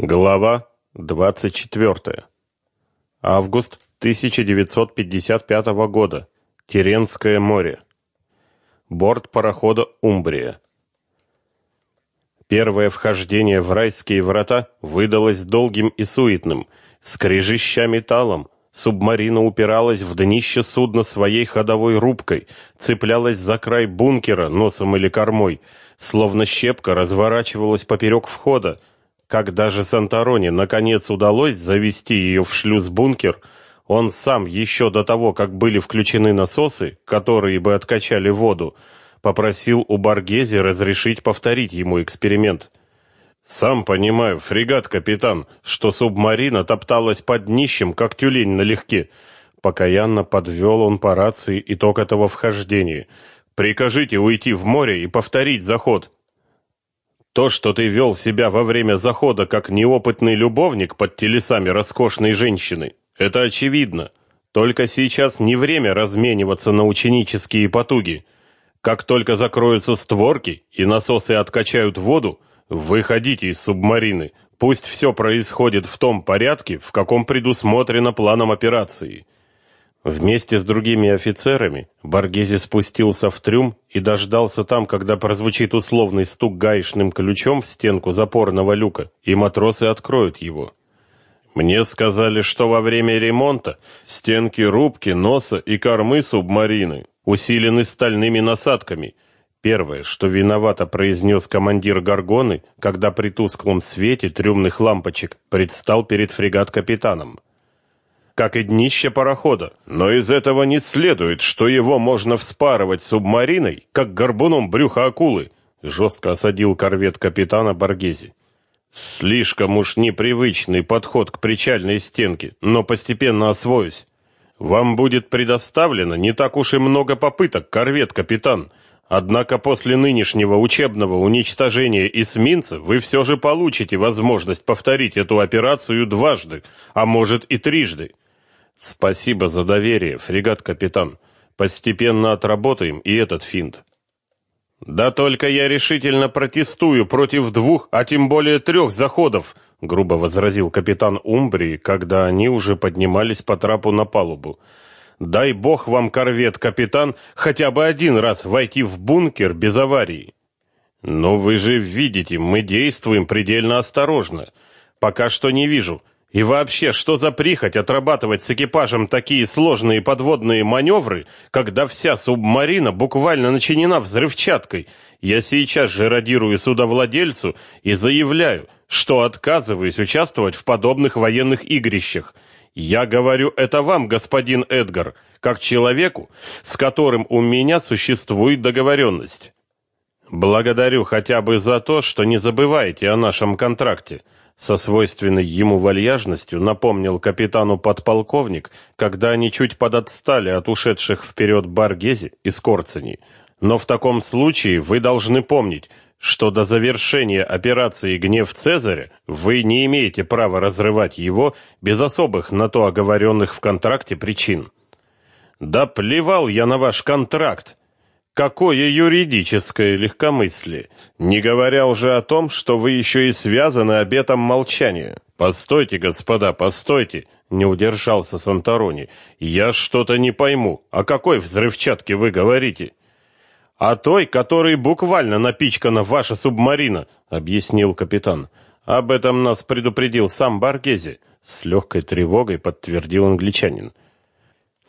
Глава 24. Август 1955 года. Теренское море. Борт парохода «Умбрия». Первое вхождение в райские врата выдалось долгим и суетным. Скрежеща металлом, субмарина упиралась в днище судна своей ходовой рубкой, цеплялась за край бункера носом или кормой, словно щепка разворачивалась поперек входа, когда же Санторони наконец удалось завести ее в шлюз-бункер, он сам еще до того, как были включены насосы, которые бы откачали воду, попросил у Баргези разрешить повторить ему эксперимент. Сам понимаю, фрегат, капитан, что субмарина топталась под днищем, как тюлень налегке. Покаянно подвел он по рации итог этого вхождения. Прикажите уйти в море и повторить заход. То, что ты вел себя во время захода как неопытный любовник под телесами роскошной женщины, это очевидно. Только сейчас не время размениваться на ученические потуги. Как только закроются створки и насосы откачают воду, выходите из субмарины. Пусть все происходит в том порядке, в каком предусмотрено планом операции. Вместе с другими офицерами Баргези спустился в трюм и дождался там, когда прозвучит условный стук гаечным ключом в стенку запорного люка, и матросы откроют его. Мне сказали, что во время ремонта стенки рубки, носа и кормы субмарины усилены стальными насадками. Первое, что виновато произнес командир Гаргоны, когда при тусклом свете трюмных лампочек предстал перед фрегат-капитаном как и днище парохода. Но из этого не следует, что его можно вспарывать субмариной, как горбуном брюха акулы, жестко осадил корвет капитана Баргези. Слишком уж непривычный подход к причальной стенке, но постепенно освоюсь. Вам будет предоставлено не так уж и много попыток, корвет капитан. Однако после нынешнего учебного уничтожения эсминца вы все же получите возможность повторить эту операцию дважды, а может и трижды. Спасибо за доверие, фрегат-капитан. Постепенно отработаем и этот финт. Да только я решительно протестую против двух, а тем более трех заходов, грубо возразил капитан Умбрии, когда они уже поднимались по трапу на палубу. Дай бог вам, корвет, капитан, хотя бы один раз войти в бункер без аварии. Но вы же видите, мы действуем предельно осторожно. Пока что не вижу, и вообще, что за прихоть отрабатывать с экипажем такие сложные подводные маневры, когда вся субмарина буквально начинена взрывчаткой? Я сейчас же радирую судовладельцу и заявляю, что отказываюсь участвовать в подобных военных игрищах. Я говорю это вам, господин Эдгар, как человеку, с которым у меня существует договоренность. Благодарю хотя бы за то, что не забываете о нашем контракте со свойственной ему вальяжностью напомнил капитану подполковник, когда они чуть подотстали от ушедших вперед Баргези и Скорцени. Но в таком случае вы должны помнить, что до завершения операции «Гнев Цезаря» вы не имеете права разрывать его без особых на то оговоренных в контракте причин. Да плевал я на ваш контракт, Какое юридическое легкомыслие, не говоря уже о том, что вы еще и связаны обетом молчания. Постойте, господа, постойте, не удержался Санторони. Я что-то не пойму. О какой взрывчатке вы говорите? О той, которой буквально напичкана ваша субмарина, объяснил капитан. Об этом нас предупредил сам Баргези, с легкой тревогой подтвердил англичанин.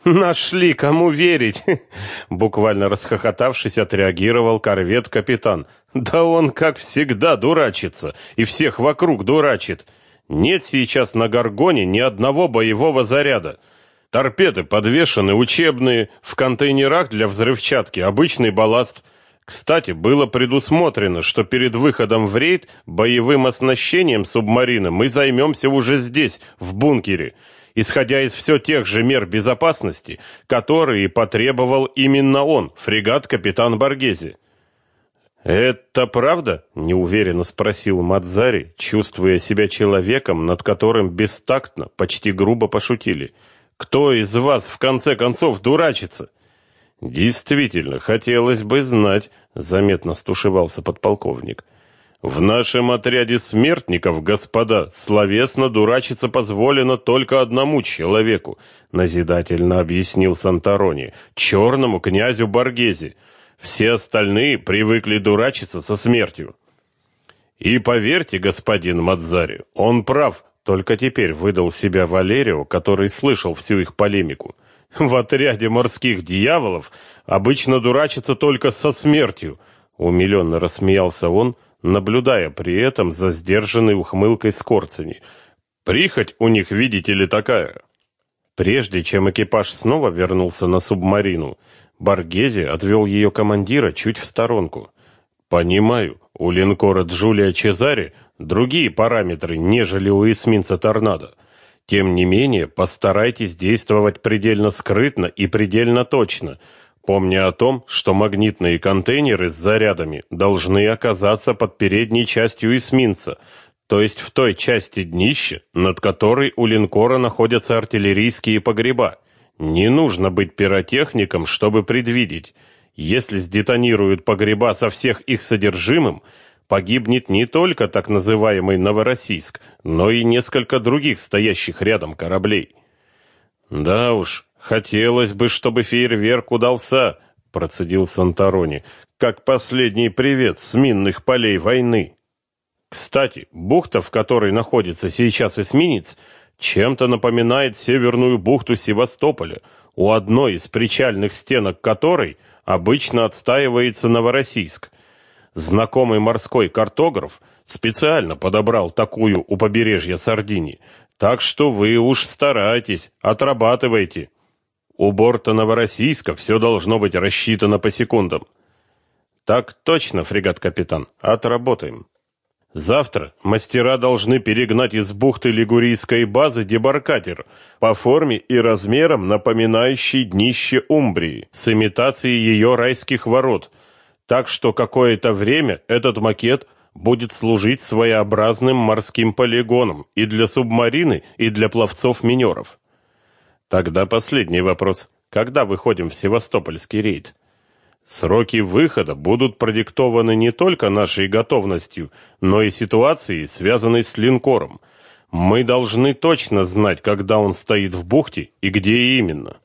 Нашли кому верить, буквально расхохотавшись, отреагировал корвет-капитан. Да он, как всегда, дурачится и всех вокруг дурачит. Нет сейчас на Гаргоне ни одного боевого заряда. Торпеды подвешены учебные, в контейнерах для взрывчатки обычный балласт. Кстати, было предусмотрено, что перед выходом в рейд боевым оснащением субмарины мы займемся уже здесь, в бункере исходя из все тех же мер безопасности, которые потребовал именно он, фрегат-капитан Баргези. «Это правда?» — неуверенно спросил Мадзари, чувствуя себя человеком, над которым бестактно, почти грубо пошутили. «Кто из вас, в конце концов, дурачится?» «Действительно, хотелось бы знать», — заметно стушевался подполковник. В нашем отряде смертников, господа, словесно дурачиться позволено только одному человеку, назидательно объяснил Санторони, черному князю Боргезе. Все остальные привыкли дурачиться со смертью. И поверьте, господин Мадзари, он прав. Только теперь выдал себя Валерио, который слышал всю их полемику. В отряде морских дьяволов обычно дурачатся только со смертью, умиленно рассмеялся он наблюдая при этом за сдержанной ухмылкой Скорцени. Прихоть у них, видите ли, такая. Прежде чем экипаж снова вернулся на субмарину, Баргези отвел ее командира чуть в сторонку. Понимаю, у линкора Джулия Чезари другие параметры, нежели у эсминца Торнадо. Тем не менее, постарайтесь действовать предельно скрытно и предельно точно, помня о том, что магнитные контейнеры с зарядами должны оказаться под передней частью эсминца, то есть в той части днища, над которой у линкора находятся артиллерийские погреба. Не нужно быть пиротехником, чтобы предвидеть, если сдетонируют погреба со всех их содержимым, погибнет не только так называемый Новороссийск, но и несколько других стоящих рядом кораблей. Да уж, Хотелось бы, чтобы фейерверк удался, процедил Санторони, как последний привет с минных полей войны. Кстати, бухта, в которой находится сейчас эсминец, чем-то напоминает северную бухту Севастополя, у одной из причальных стенок которой обычно отстаивается Новороссийск. Знакомый морской картограф специально подобрал такую у побережья Сардинии, так что вы уж старайтесь, отрабатывайте. У борта Новороссийска все должно быть рассчитано по секундам. Так точно, фрегат-капитан. Отработаем. Завтра мастера должны перегнать из бухты Лигурийской базы дебаркадер по форме и размерам напоминающий днище Умбрии с имитацией ее райских ворот, так что какое-то время этот макет будет служить своеобразным морским полигоном и для субмарины, и для пловцов-минеров. Тогда последний вопрос. Когда выходим в Севастопольский рейд? Сроки выхода будут продиктованы не только нашей готовностью, но и ситуацией, связанной с линкором. Мы должны точно знать, когда он стоит в бухте и где именно.